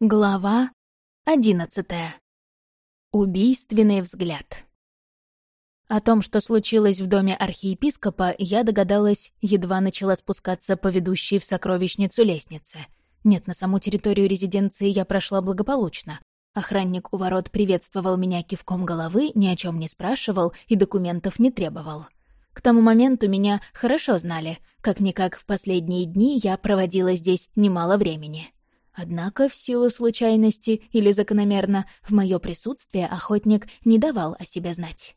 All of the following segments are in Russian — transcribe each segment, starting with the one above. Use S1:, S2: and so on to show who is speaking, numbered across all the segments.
S1: Глава одиннадцатая. Убийственный взгляд. О том, что случилось в доме архиепископа, я догадалась, едва начала спускаться по ведущей в сокровищницу лестнице. Нет, на саму территорию резиденции я прошла благополучно. Охранник у ворот приветствовал меня кивком головы, ни о чем не спрашивал и документов не требовал. К тому моменту меня хорошо знали. Как-никак в последние дни я проводила здесь немало времени. Однако, в силу случайности или закономерно, в мое присутствие охотник не давал о себе знать.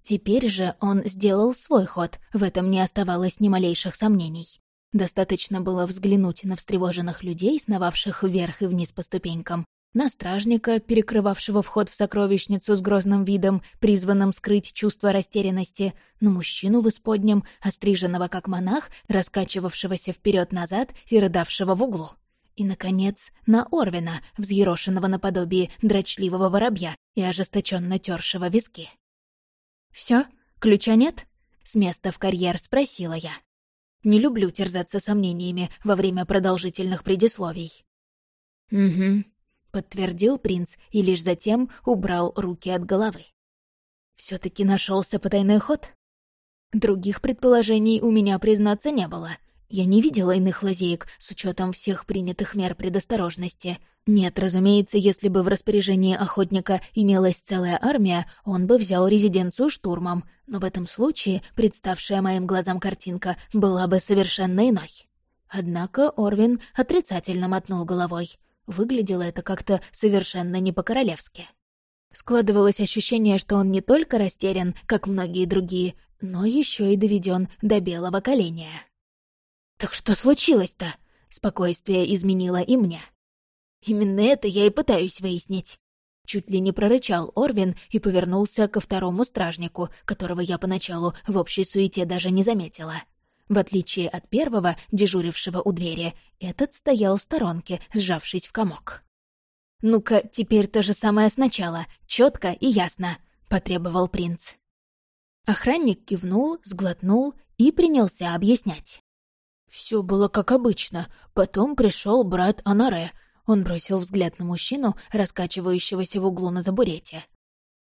S1: Теперь же он сделал свой ход, в этом не оставалось ни малейших сомнений. Достаточно было взглянуть на встревоженных людей, сновавших вверх и вниз по ступенькам, на стражника, перекрывавшего вход в сокровищницу с грозным видом, призванным скрыть чувство растерянности, на мужчину в исподнем, остриженного как монах, раскачивавшегося вперед назад и рыдавшего в углу. И, наконец, на Орвина, взъерошенного наподобие дрочливого воробья и ожесточенно тершего виски. Все, Ключа нет?» — с места в карьер спросила я. Не люблю терзаться сомнениями во время продолжительных предисловий. «Угу», — подтвердил принц и лишь затем убрал руки от головы. все таки нашелся потайной ход? Других предположений у меня, признаться, не было — я не видела иных лазеек с учетом всех принятых мер предосторожности. Нет, разумеется, если бы в распоряжении охотника имелась целая армия, он бы взял резиденцию штурмом, но в этом случае представшая моим глазам картинка была бы совершенно иной. Однако Орвин отрицательно мотнул головой. Выглядело это как-то совершенно не по-королевски. Складывалось ощущение, что он не только растерян, как многие другие, но еще и доведен до белого коленя. «Так что случилось-то?» Спокойствие изменило и мне. «Именно это я и пытаюсь выяснить». Чуть ли не прорычал Орвин и повернулся ко второму стражнику, которого я поначалу в общей суете даже не заметила. В отличие от первого, дежурившего у двери, этот стоял в сторонке, сжавшись в комок. «Ну-ка, теперь то же самое сначала, четко и ясно», — потребовал принц. Охранник кивнул, сглотнул и принялся объяснять. Все было как обычно. Потом пришел брат Анаре. Он бросил взгляд на мужчину, раскачивающегося в углу на табурете.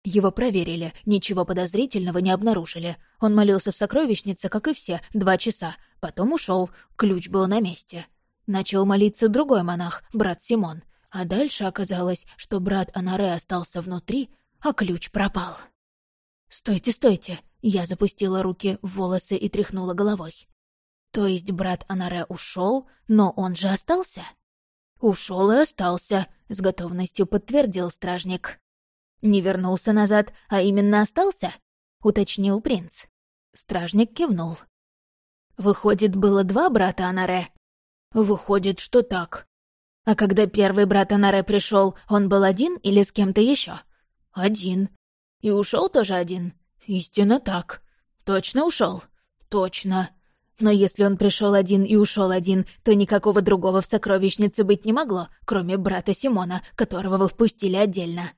S1: Его проверили, ничего подозрительного не обнаружили. Он молился в сокровищнице, как и все, два часа. Потом ушел, ключ был на месте. Начал молиться другой монах, брат Симон. А дальше оказалось, что брат Анаре остался внутри, а ключ пропал. «Стойте, стойте!» Я запустила руки в волосы и тряхнула головой. То есть брат Анаре ушел, но он же остался? Ушел и остался, с готовностью подтвердил стражник. Не вернулся назад, а именно остался? уточнил принц. Стражник кивнул. Выходит, было два брата Анаре? Выходит, что так. А когда первый брат Анаре пришел, он был один или с кем-то еще? Один. И ушел тоже один? Истинно так. Точно ушел? Точно. Но если он пришел один и ушел один, то никакого другого в сокровищнице быть не могло, кроме брата Симона, которого вы впустили отдельно.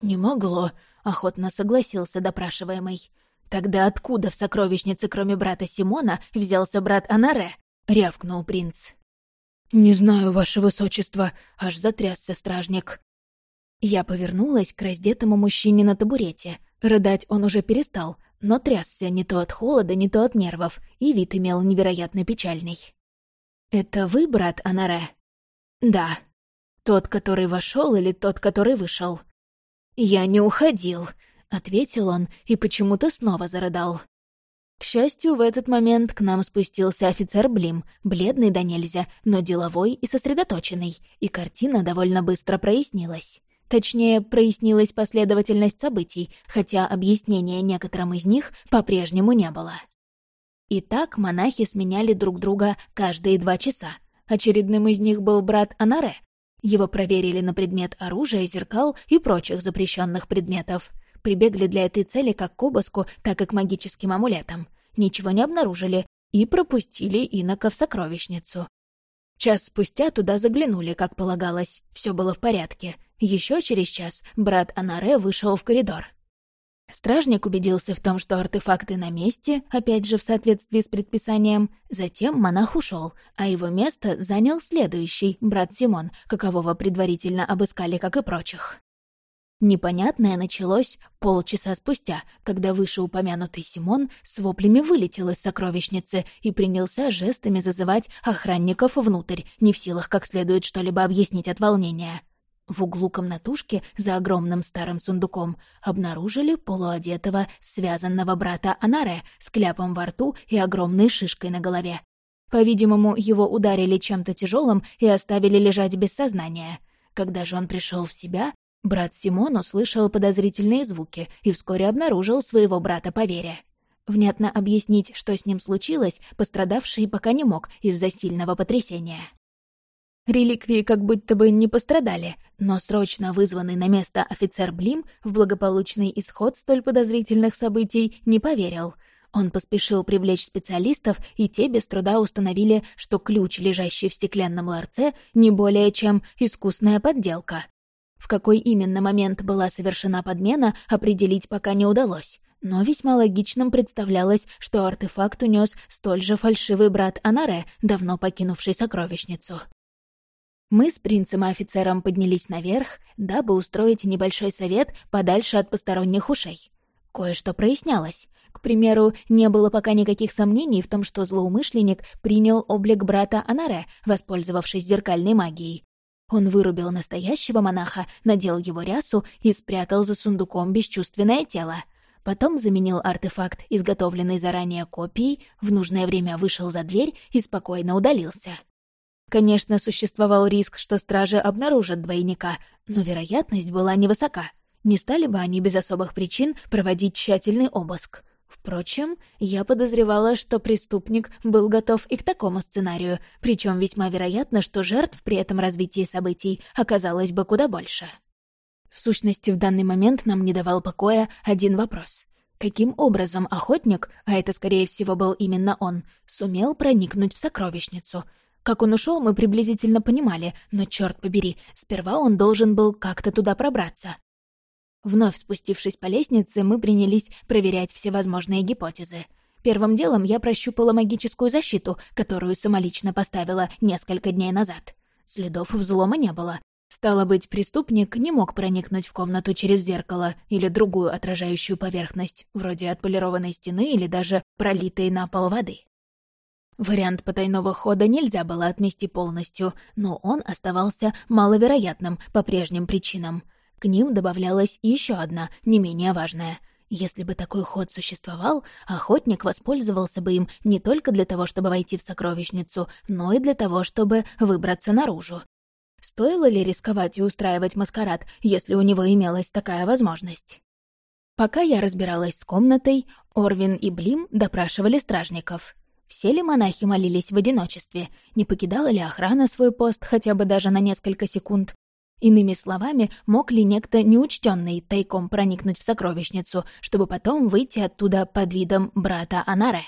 S1: «Не могло», — охотно согласился допрашиваемый. «Тогда откуда в сокровищнице, кроме брата Симона, взялся брат Анаре?» — рявкнул принц. «Не знаю, ваше высочество», — аж затрясся стражник. Я повернулась к раздетому мужчине на табурете. Рыдать он уже перестал, но трясся не то от холода, не то от нервов, и вид имел невероятно печальный. «Это вы, брат Анаре?» «Да. Тот, который вошел, или тот, который вышел?» «Я не уходил», — ответил он и почему-то снова зарыдал. К счастью, в этот момент к нам спустился офицер Блим, бледный да нельзя, но деловой и сосредоточенный, и картина довольно быстро прояснилась. Точнее, прояснилась последовательность событий, хотя объяснения некоторым из них по-прежнему не было. Итак, монахи сменяли друг друга каждые два часа. Очередным из них был брат Анаре. Его проверили на предмет оружия, зеркал и прочих запрещенных предметов. Прибегли для этой цели как к обыску, так и к магическим амулетам. Ничего не обнаружили и пропустили инока в сокровищницу. Час спустя туда заглянули, как полагалось. Все было в порядке. Еще через час брат Анаре вышел в коридор. Стражник убедился в том, что артефакты на месте, опять же в соответствии с предписанием. Затем монах ушел, а его место занял следующий, брат Симон, какового предварительно обыскали, как и прочих. Непонятное началось полчаса спустя, когда вышеупомянутый Симон с воплями вылетел из сокровищницы и принялся жестами зазывать охранников внутрь, не в силах как следует что-либо объяснить от волнения. В углу комнатушки за огромным старым сундуком обнаружили полуодетого, связанного брата Анаре с кляпом во рту и огромной шишкой на голове. По-видимому, его ударили чем-то тяжелым и оставили лежать без сознания. Когда же он пришел в себя, Брат Симон услышал подозрительные звуки и вскоре обнаружил своего брата по вере. Внятно объяснить, что с ним случилось, пострадавший пока не мог из-за сильного потрясения. Реликвии как будто бы не пострадали, но срочно вызванный на место офицер Блим в благополучный исход столь подозрительных событий не поверил. Он поспешил привлечь специалистов, и те без труда установили, что ключ, лежащий в стеклянном ларце, не более чем искусная подделка. В какой именно момент была совершена подмена, определить пока не удалось. Но весьма логичным представлялось, что артефакт унес столь же фальшивый брат Анаре, давно покинувший сокровищницу. Мы с принцем и офицером поднялись наверх, дабы устроить небольшой совет подальше от посторонних ушей. Кое-что прояснялось. К примеру, не было пока никаких сомнений в том, что злоумышленник принял облик брата Анаре, воспользовавшись зеркальной магией. Он вырубил настоящего монаха, надел его рясу и спрятал за сундуком бесчувственное тело. Потом заменил артефакт, изготовленный заранее копией, в нужное время вышел за дверь и спокойно удалился. Конечно, существовал риск, что стражи обнаружат двойника, но вероятность была невысока. Не стали бы они без особых причин проводить тщательный обыск. Впрочем, я подозревала, что преступник был готов и к такому сценарию, причем весьма вероятно, что жертв при этом развитии событий оказалось бы куда больше. В сущности, в данный момент нам не давал покоя один вопрос. Каким образом охотник, а это, скорее всего, был именно он, сумел проникнуть в сокровищницу? Как он ушел, мы приблизительно понимали, но, черт побери, сперва он должен был как-то туда пробраться. Вновь спустившись по лестнице, мы принялись проверять всевозможные гипотезы. Первым делом я прощупала магическую защиту, которую самолично поставила несколько дней назад. Следов взлома не было. Стало быть, преступник не мог проникнуть в комнату через зеркало или другую отражающую поверхность, вроде отполированной стены или даже пролитой на пол воды. Вариант потайного хода нельзя было отмести полностью, но он оставался маловероятным по прежним причинам — к ним добавлялась еще одна, не менее важная. Если бы такой ход существовал, охотник воспользовался бы им не только для того, чтобы войти в сокровищницу, но и для того, чтобы выбраться наружу. Стоило ли рисковать и устраивать маскарад, если у него имелась такая возможность? Пока я разбиралась с комнатой, Орвин и Блим допрашивали стражников. Все ли монахи молились в одиночестве? Не покидала ли охрана свой пост хотя бы даже на несколько секунд? Иными словами, мог ли некто неучтенный тайком проникнуть в сокровищницу, чтобы потом выйти оттуда под видом брата Анаре?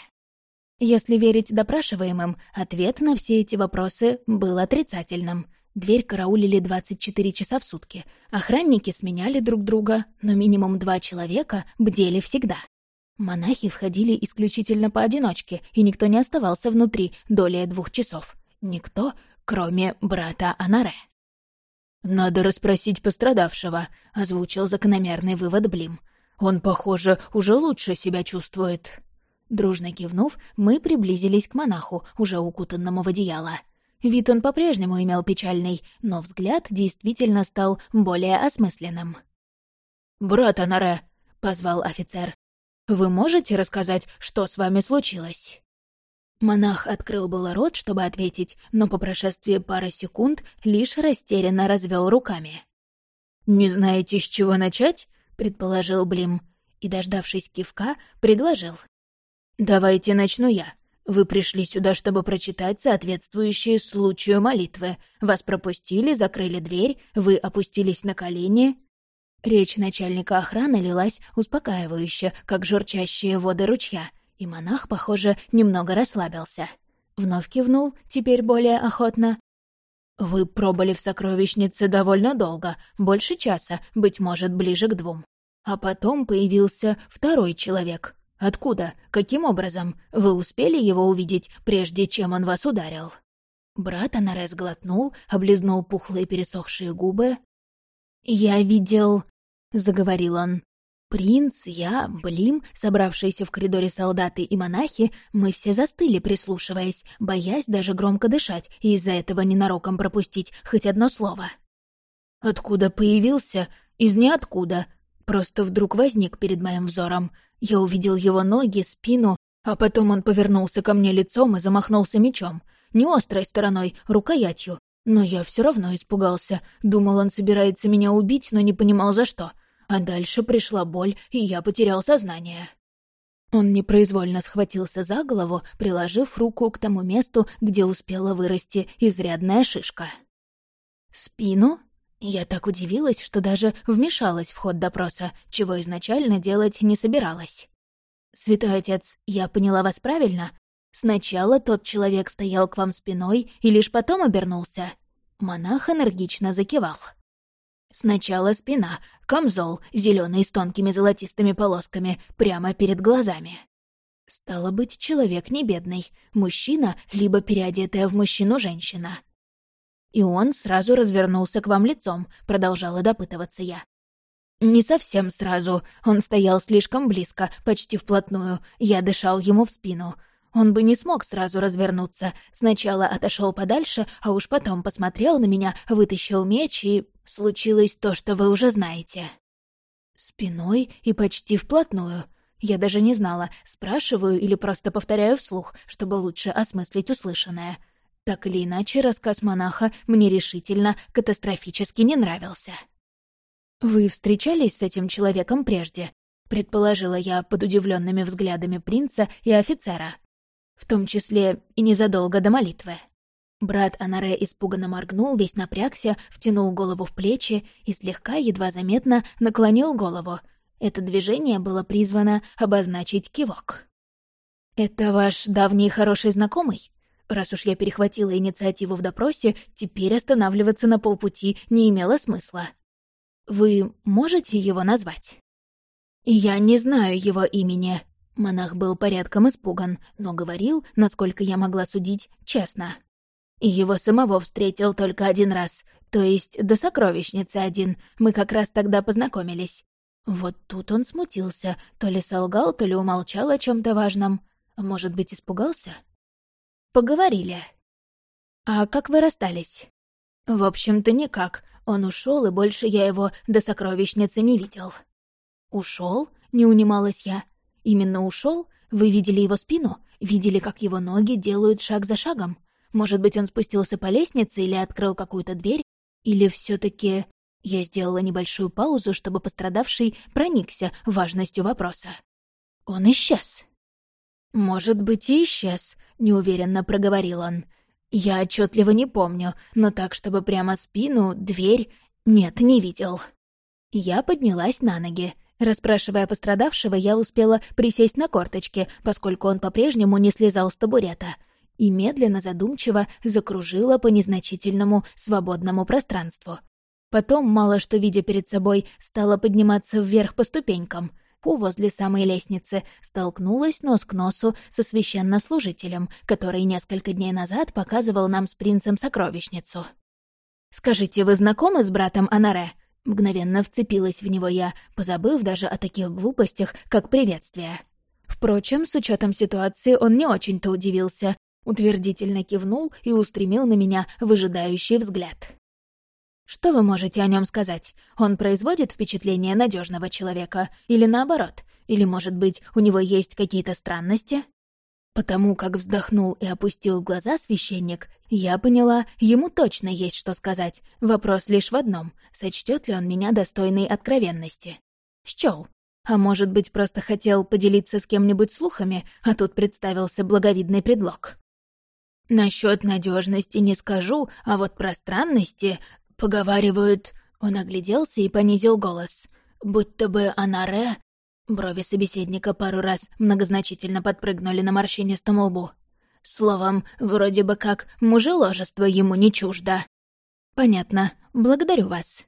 S1: Если верить допрашиваемым, ответ на все эти вопросы был отрицательным. Дверь караулили 24 часа в сутки. Охранники сменяли друг друга, но минимум два человека бдели всегда. Монахи входили исключительно поодиночке, и никто не оставался внутри долее двух часов. Никто, кроме брата Анаре. «Надо расспросить пострадавшего», — озвучил закономерный вывод Блим. «Он, похоже, уже лучше себя чувствует». Дружно кивнув, мы приблизились к монаху, уже укутанному в одеяло. Вид он по-прежнему имел печальный, но взгляд действительно стал более осмысленным. «Брат Анаре», — позвал офицер, — «вы можете рассказать, что с вами случилось?» Монах открыл было рот, чтобы ответить, но по прошествии пары секунд лишь растерянно развел руками. «Не знаете, с чего начать?» — предположил Блим. И, дождавшись кивка, предложил. «Давайте начну я. Вы пришли сюда, чтобы прочитать соответствующие случаю молитвы. Вас пропустили, закрыли дверь, вы опустились на колени». Речь начальника охраны лилась успокаивающе, как журчащие воды ручья — и монах, похоже, немного расслабился. Вновь кивнул, теперь более охотно. «Вы пробыли в сокровищнице довольно долго, больше часа, быть может, ближе к двум. А потом появился второй человек. Откуда? Каким образом? Вы успели его увидеть, прежде чем он вас ударил?» Брат Анарес глотнул, облизнул пухлые пересохшие губы. «Я видел...» — заговорил он. Принц, я, Блим, собравшиеся в коридоре солдаты и монахи, мы все застыли, прислушиваясь, боясь даже громко дышать и из-за этого ненароком пропустить хоть одно слово. Откуда появился? Из ниоткуда. Просто вдруг возник перед моим взором. Я увидел его ноги, спину, а потом он повернулся ко мне лицом и замахнулся мечом. Не острой стороной, рукоятью. Но я все равно испугался. Думал, он собирается меня убить, но не понимал за что. А дальше пришла боль, и я потерял сознание. Он непроизвольно схватился за голову, приложив руку к тому месту, где успела вырасти изрядная шишка. «Спину?» Я так удивилась, что даже вмешалась в ход допроса, чего изначально делать не собиралась. «Святой отец, я поняла вас правильно? Сначала тот человек стоял к вам спиной и лишь потом обернулся?» Монах энергично закивал. Сначала спина, камзол, зеленый с тонкими золотистыми полосками, прямо перед глазами. Стало быть, человек не бедный, мужчина, либо переодетая в мужчину женщина. И он сразу развернулся к вам лицом, продолжала допытываться я. Не совсем сразу, он стоял слишком близко, почти вплотную, я дышал ему в спину — он бы не смог сразу развернуться. Сначала отошел подальше, а уж потом посмотрел на меня, вытащил меч, и случилось то, что вы уже знаете. Спиной и почти вплотную. Я даже не знала, спрашиваю или просто повторяю вслух, чтобы лучше осмыслить услышанное. Так или иначе, рассказ монаха мне решительно, катастрофически не нравился. «Вы встречались с этим человеком прежде?» — предположила я под удивленными взглядами принца и офицера в том числе и незадолго до молитвы. Брат Анаре испуганно моргнул, весь напрягся, втянул голову в плечи и слегка, едва заметно, наклонил голову. Это движение было призвано обозначить кивок. «Это ваш давний хороший знакомый?» Раз уж я перехватила инициативу в допросе, теперь останавливаться на полпути не имело смысла. Вы можете его назвать? Я не знаю его имени, Монах был порядком испуган, но говорил, насколько я могла судить, честно. И его самого встретил только один раз, то есть до сокровищницы один, мы как раз тогда познакомились. Вот тут он смутился, то ли солгал, то ли умолчал о чем то важном. Может быть, испугался? Поговорили. «А как вы расстались?» «В общем-то, никак. Он ушел, и больше я его до сокровищницы не видел». Ушел? не унималась я. Именно ушел? Вы видели его спину? Видели, как его ноги делают шаг за шагом? Может быть, он спустился по лестнице или открыл какую-то дверь? Или все таки Я сделала небольшую паузу, чтобы пострадавший проникся важностью вопроса. Он исчез. «Может быть, и исчез», — неуверенно проговорил он. «Я отчетливо не помню, но так, чтобы прямо спину, дверь... Нет, не видел». Я поднялась на ноги. Расспрашивая пострадавшего, я успела присесть на корточки, поскольку он по-прежнему не слезал с табурета, и медленно, задумчиво закружила по незначительному свободному пространству. Потом, мало что видя перед собой, стала подниматься вверх по ступенькам. У возле самой лестницы столкнулась нос к носу со священнослужителем, который несколько дней назад показывал нам с принцем сокровищницу. «Скажите, вы знакомы с братом Анаре?» Мгновенно вцепилась в него я, позабыв даже о таких глупостях, как приветствие. Впрочем, с учетом ситуации он не очень-то удивился, утвердительно кивнул и устремил на меня выжидающий взгляд. «Что вы можете о нем сказать? Он производит впечатление надежного человека? Или наоборот? Или, может быть, у него есть какие-то странности?» Потому как вздохнул и опустил глаза священник, я поняла, ему точно есть что сказать. Вопрос лишь в одном — сочтет ли он меня достойной откровенности? Счёл. А может быть, просто хотел поделиться с кем-нибудь слухами, а тут представился благовидный предлог. Насчет надежности не скажу, а вот про странности поговаривают... Он огляделся и понизил голос. Будто бы Анаре Брови собеседника пару раз многозначительно подпрыгнули на морщинистом лбу. Словом, вроде бы как мужеложество ему не чуждо. «Понятно. Благодарю вас».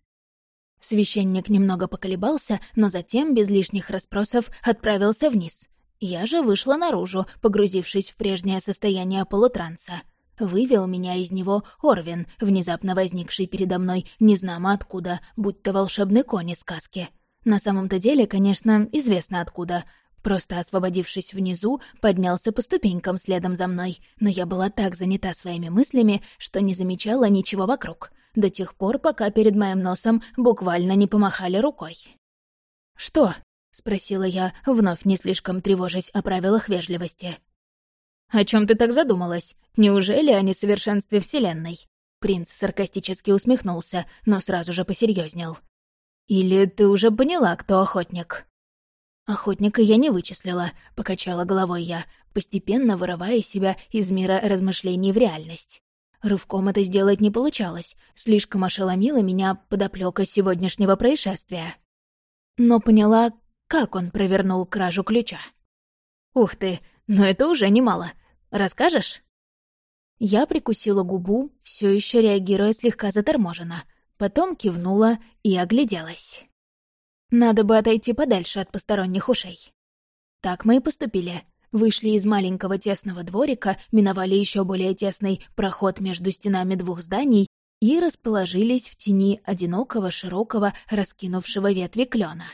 S1: Священник немного поколебался, но затем, без лишних расспросов, отправился вниз. Я же вышла наружу, погрузившись в прежнее состояние полутранса. Вывел меня из него Орвин, внезапно возникший передо мной незнамо откуда, будь то волшебный конь из сказки. На самом-то деле, конечно, известно откуда. Просто освободившись внизу, поднялся по ступенькам следом за мной, но я была так занята своими мыслями, что не замечала ничего вокруг — до тех пор, пока перед моим носом буквально не помахали рукой. «Что?» — спросила я, вновь не слишком тревожась о правилах вежливости. «О чем ты так задумалась? Неужели о несовершенстве Вселенной?» Принц саркастически усмехнулся, но сразу же посерьезнел. «Или ты уже поняла, кто охотник?» «Охотника я не вычислила», — покачала головой я, постепенно вырывая себя из мира размышлений в реальность. Рывком это сделать не получалось, слишком ошеломила меня подоплека сегодняшнего происшествия. Но поняла, как он провернул кражу ключа. «Ух ты, но это уже немало. Расскажешь?» Я прикусила губу, все еще реагируя слегка заторможенно, потом кивнула и огляделась. Надо бы отойти подальше от посторонних ушей. Так мы и поступили вышли из маленького тесного дворика, миновали еще более тесный проход между стенами двух зданий и расположились в тени одинокого, широкого, раскинувшего ветви клена.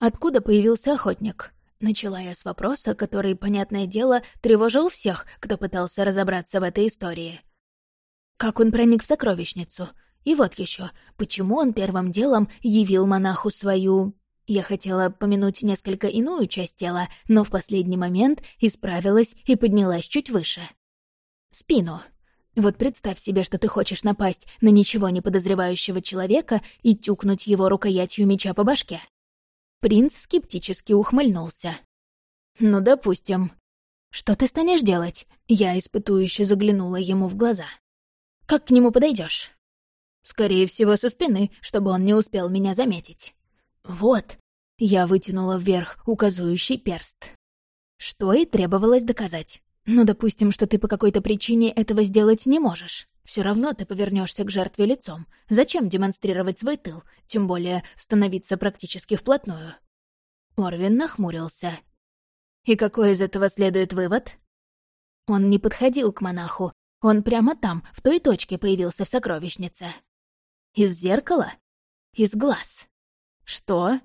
S1: Откуда появился охотник? Начала я с вопроса, который, понятное дело, тревожил всех, кто пытался разобраться в этой истории. Как он проник в сокровищницу? И вот еще, почему он первым делом явил монаху свою я хотела помянуть несколько иную часть тела, но в последний момент исправилась и поднялась чуть выше. Спину. Вот представь себе, что ты хочешь напасть на ничего не подозревающего человека и тюкнуть его рукоятью меча по башке. Принц скептически ухмыльнулся. «Ну, допустим. Что ты станешь делать?» Я испытующе заглянула ему в глаза. «Как к нему подойдешь? «Скорее всего, со спины, чтобы он не успел меня заметить». «Вот!» — я вытянула вверх указующий перст. Что и требовалось доказать. Ну, допустим, что ты по какой-то причине этого сделать не можешь. Все равно ты повернешься к жертве лицом. Зачем демонстрировать свой тыл, тем более становиться практически вплотную? Орвин нахмурился. И какой из этого следует вывод? Он не подходил к монаху. Он прямо там, в той точке появился в сокровищнице. Из зеркала? Из глаз. «Что?»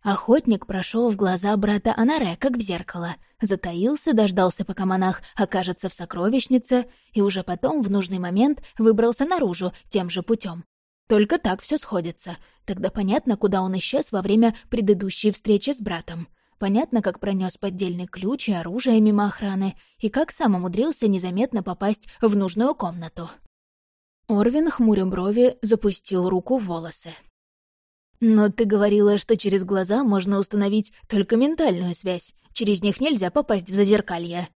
S1: Охотник прошел в глаза брата Анаре, как в зеркало, затаился, дождался, пока монах окажется в сокровищнице, и уже потом, в нужный момент, выбрался наружу тем же путем. Только так все сходится. Тогда понятно, куда он исчез во время предыдущей встречи с братом. Понятно, как пронес поддельный ключ и оружие мимо охраны, и как сам умудрился незаметно попасть в нужную комнату. Орвин, хмуря брови, запустил руку в волосы. «Но ты говорила, что через глаза можно установить только ментальную связь. Через них нельзя попасть в зазеркалье».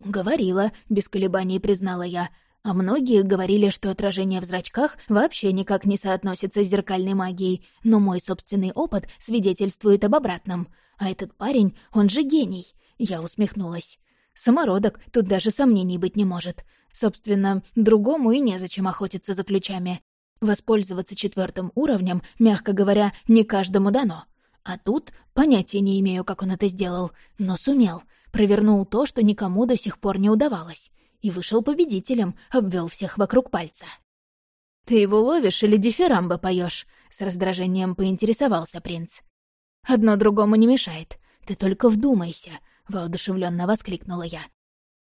S1: «Говорила», — без колебаний признала я. А многие говорили, что отражение в зрачках вообще никак не соотносится с зеркальной магией, но мой собственный опыт свидетельствует об обратном. А этот парень, он же гений. Я усмехнулась. Самородок, тут даже сомнений быть не может. Собственно, другому и незачем охотиться за ключами. Воспользоваться четвертым уровнем, мягко говоря, не каждому дано. А тут понятия не имею, как он это сделал, но сумел. Провернул то, что никому до сих пор не удавалось. И вышел победителем, обвел всех вокруг пальца. «Ты его ловишь или дифирамбы поешь? с раздражением поинтересовался принц. «Одно другому не мешает. Ты только вдумайся!» — воодушевленно воскликнула я.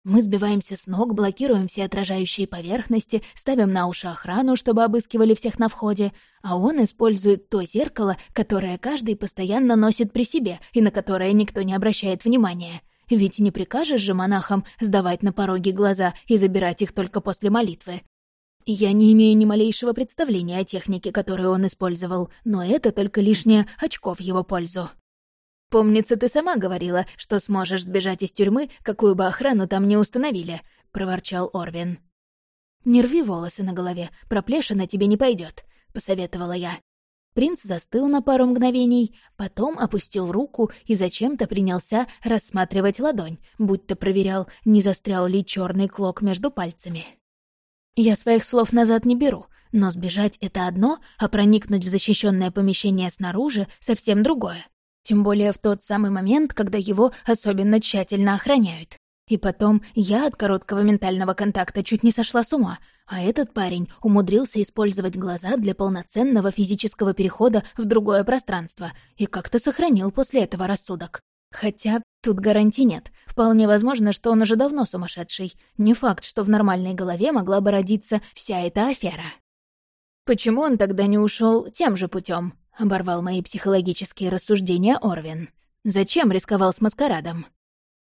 S1: Мы сбиваемся с ног, блокируем все отражающие поверхности, ставим на уши охрану, чтобы обыскивали всех на входе, а он использует то зеркало, которое каждый постоянно носит при себе и на которое никто не обращает внимания. Ведь не прикажешь же монахам сдавать на пороге глаза и забирать их только после молитвы. Я не имею ни малейшего представления о технике, которую он использовал, но это только лишнее очко в его пользу. «Помнится, ты сама говорила, что сможешь сбежать из тюрьмы, какую бы охрану там не установили», — проворчал Орвин. «Не рви волосы на голове, проплешина тебе не пойдет, посоветовала я. Принц застыл на пару мгновений, потом опустил руку и зачем-то принялся рассматривать ладонь, будто проверял, не застрял ли черный клок между пальцами. «Я своих слов назад не беру», Но сбежать — это одно, а проникнуть в защищенное помещение снаружи — совсем другое. Тем более в тот самый момент, когда его особенно тщательно охраняют. И потом, я от короткого ментального контакта чуть не сошла с ума, а этот парень умудрился использовать глаза для полноценного физического перехода в другое пространство и как-то сохранил после этого рассудок. Хотя тут гарантий нет. Вполне возможно, что он уже давно сумасшедший. Не факт, что в нормальной голове могла бы родиться вся эта афера. Почему он тогда не ушел тем же путем? — оборвал мои психологические рассуждения Орвин. «Зачем рисковал с маскарадом?»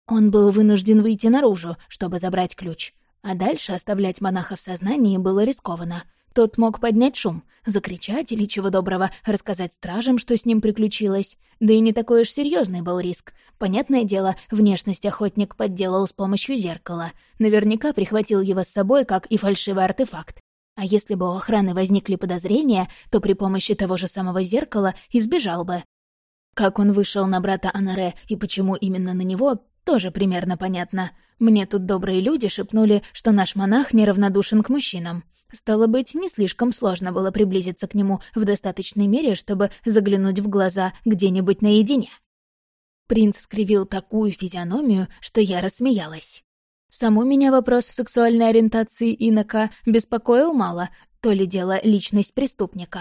S1: Он был вынужден выйти наружу, чтобы забрать ключ. А дальше оставлять монаха в сознании было рискованно. Тот мог поднять шум, закричать или чего доброго, рассказать стражам, что с ним приключилось. Да и не такой уж серьезный был риск. Понятное дело, внешность охотник подделал с помощью зеркала. Наверняка прихватил его с собой, как и фальшивый артефакт. А если бы у охраны возникли подозрения, то при помощи того же самого зеркала избежал бы. Как он вышел на брата Анаре и почему именно на него, тоже примерно понятно. Мне тут добрые люди шепнули, что наш монах неравнодушен к мужчинам. Стало быть, не слишком сложно было приблизиться к нему в достаточной мере, чтобы заглянуть в глаза где-нибудь наедине. Принц скривил такую физиономию, что я рассмеялась. Саму меня вопрос сексуальной ориентации инока беспокоил мало, то ли дело личность преступника.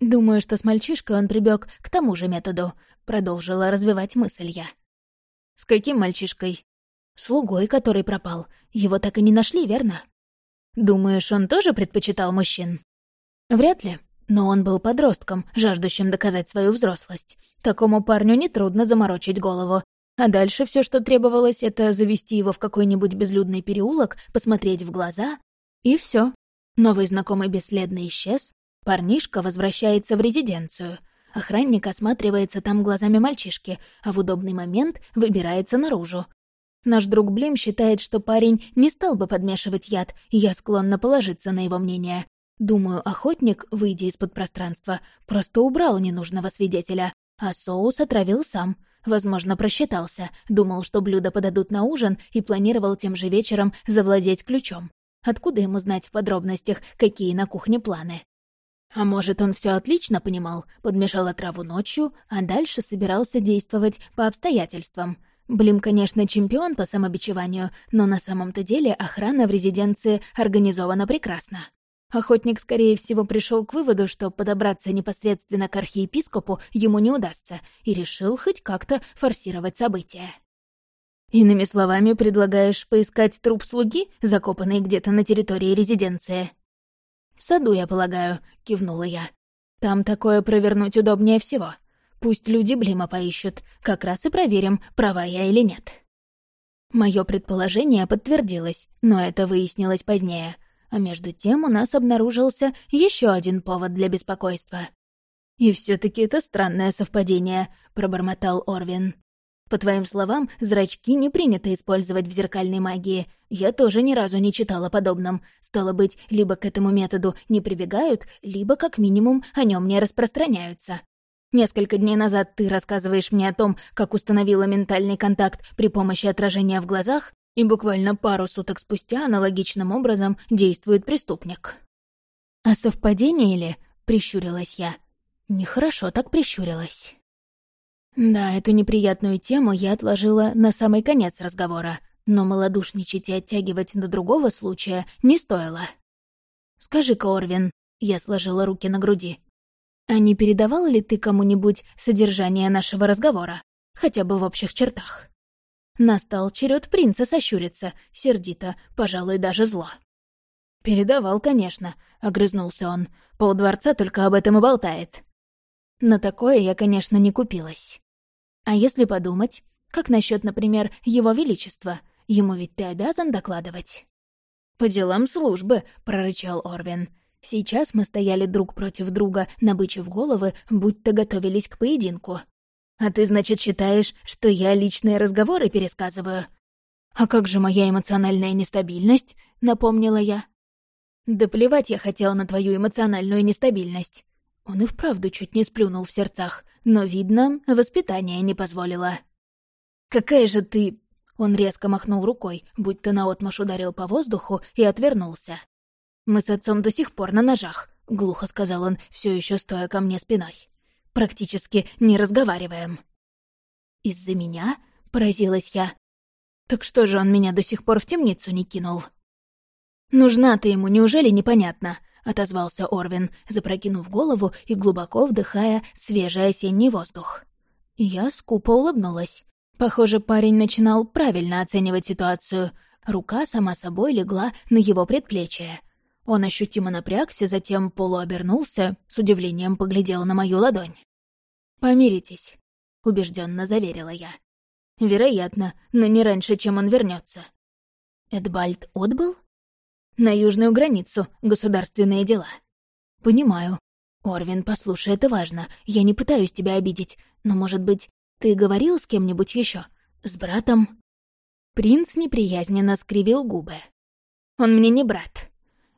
S1: «Думаю, что с мальчишкой он прибег к тому же методу», — продолжила развивать мысль я. «С каким мальчишкой?» «Слугой, который пропал. Его так и не нашли, верно?» «Думаешь, он тоже предпочитал мужчин?» «Вряд ли. Но он был подростком, жаждущим доказать свою взрослость. Такому парню нетрудно заморочить голову, а дальше все, что требовалось, это завести его в какой-нибудь безлюдный переулок, посмотреть в глаза, и все. Новый знакомый бесследно исчез, парнишка возвращается в резиденцию. Охранник осматривается там глазами мальчишки, а в удобный момент выбирается наружу. Наш друг Блим считает, что парень не стал бы подмешивать яд, и я склонна положиться на его мнение. Думаю, охотник, выйдя из-под пространства, просто убрал ненужного свидетеля, а соус отравил сам — Возможно, просчитался, думал, что блюда подадут на ужин и планировал тем же вечером завладеть ключом. Откуда ему знать в подробностях, какие на кухне планы? А может, он все отлично понимал, подмешал отраву ночью, а дальше собирался действовать по обстоятельствам. Блим, конечно, чемпион по самобичеванию, но на самом-то деле охрана в резиденции организована прекрасно. Охотник, скорее всего, пришел к выводу, что подобраться непосредственно к архиепископу ему не удастся, и решил хоть как-то форсировать события. «Иными словами, предлагаешь поискать труп слуги, закопанный где-то на территории резиденции?» «В саду, я полагаю», — кивнула я. «Там такое провернуть удобнее всего. Пусть люди Блима поищут, как раз и проверим, права я или нет». Мое предположение подтвердилось, но это выяснилось позднее — а между тем у нас обнаружился еще один повод для беспокойства. «И все таки это странное совпадение», — пробормотал Орвин. «По твоим словам, зрачки не принято использовать в зеркальной магии. Я тоже ни разу не читала подобном. Стало быть, либо к этому методу не прибегают, либо, как минимум, о нем не распространяются. Несколько дней назад ты рассказываешь мне о том, как установила ментальный контакт при помощи отражения в глазах, и буквально пару суток спустя аналогичным образом действует преступник. «А совпадение ли?» — прищурилась я. Нехорошо так прищурилась. Да, эту неприятную тему я отложила на самый конец разговора, но малодушничать и оттягивать до другого случая не стоило. «Скажи-ка, Орвин», — я сложила руки на груди, «а не передавал ли ты кому-нибудь содержание нашего разговора, хотя бы в общих чертах?» Настал черед принца сощуриться, сердито, пожалуй, даже зло. «Передавал, конечно», — огрызнулся он. «Полдворца только об этом и болтает». На такое я, конечно, не купилась. А если подумать, как насчет, например, его величества? Ему ведь ты обязан докладывать. «По делам службы», — прорычал Орвин. Сейчас мы стояли друг против друга, набычив головы, будто готовились к поединку. «А ты, значит, считаешь, что я личные разговоры пересказываю?» «А как же моя эмоциональная нестабильность?» — напомнила я. «Да плевать я хотел на твою эмоциональную нестабильность». Он и вправду чуть не сплюнул в сердцах, но, видно, воспитание не позволило. «Какая же ты...» Он резко махнул рукой, будто наотмашь ударил по воздуху и отвернулся. Мы с отцом до сих пор на ножах», — глухо сказал он, все еще стоя ко мне спиной. «Практически не разговариваем». «Из-за меня?» — поразилась я. «Так что же он меня до сих пор в темницу не кинул?» «Нужна ты ему, неужели непонятно?» — отозвался Орвин, запрокинув голову и глубоко вдыхая свежий осенний воздух. Я скупо улыбнулась. Похоже, парень начинал правильно оценивать ситуацию. Рука сама собой легла на его предплечье. Он ощутимо напрягся, затем полуобернулся, с удивлением поглядел на мою ладонь. «Помиритесь», — убежденно заверила я. «Вероятно, но не раньше, чем он вернется. «Эдбальд отбыл?» «На южную границу, государственные дела». «Понимаю. Орвин, послушай, это важно. Я не пытаюсь тебя обидеть, но, может быть, ты говорил с кем-нибудь еще? С братом?» Принц неприязненно скривил губы. «Он мне не брат.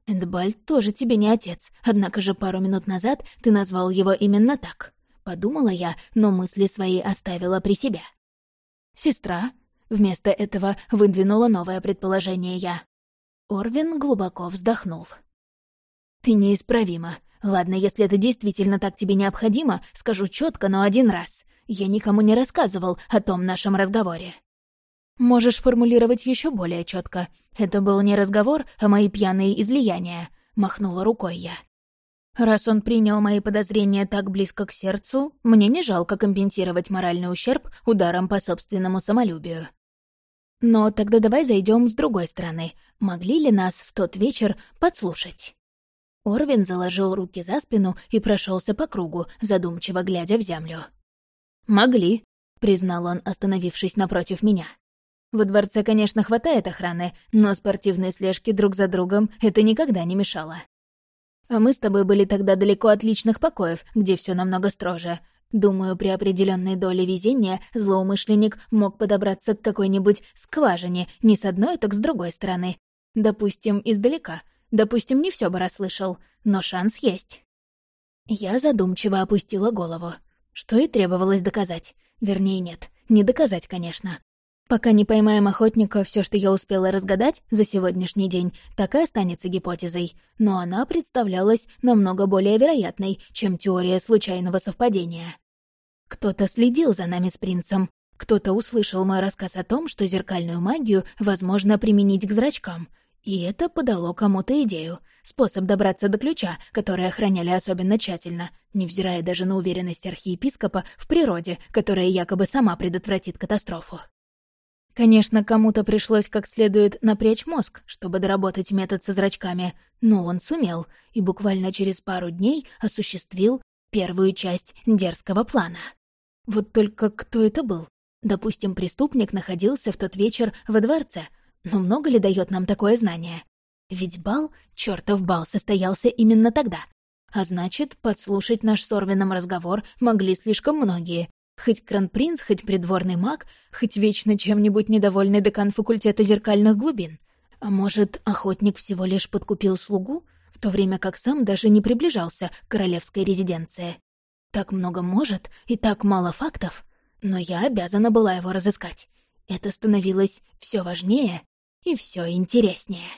S1: Эдбальд тоже тебе не отец, однако же пару минут назад ты назвал его именно так. Подумала я, но мысли свои оставила при себе. «Сестра?» Вместо этого выдвинула новое предположение я. Орвин глубоко вздохнул. «Ты неисправима. Ладно, если это действительно так тебе необходимо, скажу четко, но один раз. Я никому не рассказывал о том нашем разговоре». «Можешь формулировать еще более четко. Это был не разговор, а мои пьяные излияния», — махнула рукой я. Раз он принял мои подозрения так близко к сердцу, мне не жалко компенсировать моральный ущерб ударом по собственному самолюбию. Но тогда давай зайдем с другой стороны. Могли ли нас в тот вечер подслушать? Орвин заложил руки за спину и прошелся по кругу, задумчиво глядя в землю. «Могли», — признал он, остановившись напротив меня. «В дворце, конечно, хватает охраны, но спортивные слежки друг за другом это никогда не мешало. А мы с тобой были тогда далеко от личных покоев, где все намного строже. Думаю, при определенной доле везения злоумышленник мог подобраться к какой-нибудь скважине не с одной, так с другой стороны. Допустим, издалека. Допустим, не все бы расслышал, но шанс есть. Я задумчиво опустила голову. Что и требовалось доказать. Вернее, нет, не доказать, конечно. Пока не поймаем охотника, все, что я успела разгадать за сегодняшний день, так и останется гипотезой. Но она представлялась намного более вероятной, чем теория случайного совпадения. Кто-то следил за нами с принцем. Кто-то услышал мой рассказ о том, что зеркальную магию возможно применить к зрачкам. И это подало кому-то идею. Способ добраться до ключа, который охраняли особенно тщательно, невзирая даже на уверенность архиепископа в природе, которая якобы сама предотвратит катастрофу. Конечно, кому-то пришлось как следует напрячь мозг, чтобы доработать метод со зрачками, но он сумел и буквально через пару дней осуществил первую часть дерзкого плана. Вот только кто это был? Допустим, преступник находился в тот вечер во дворце, но много ли дает нам такое знание? Ведь бал, чертов бал, состоялся именно тогда. А значит, подслушать наш с разговор могли слишком многие, Хоть кронпринц, хоть придворный маг, хоть вечно чем-нибудь недовольный декан факультета зеркальных глубин. А может, охотник всего лишь подкупил слугу, в то время как сам даже не приближался к королевской резиденции. Так много может и так мало фактов, но я обязана была его разыскать. Это становилось все важнее и все интереснее.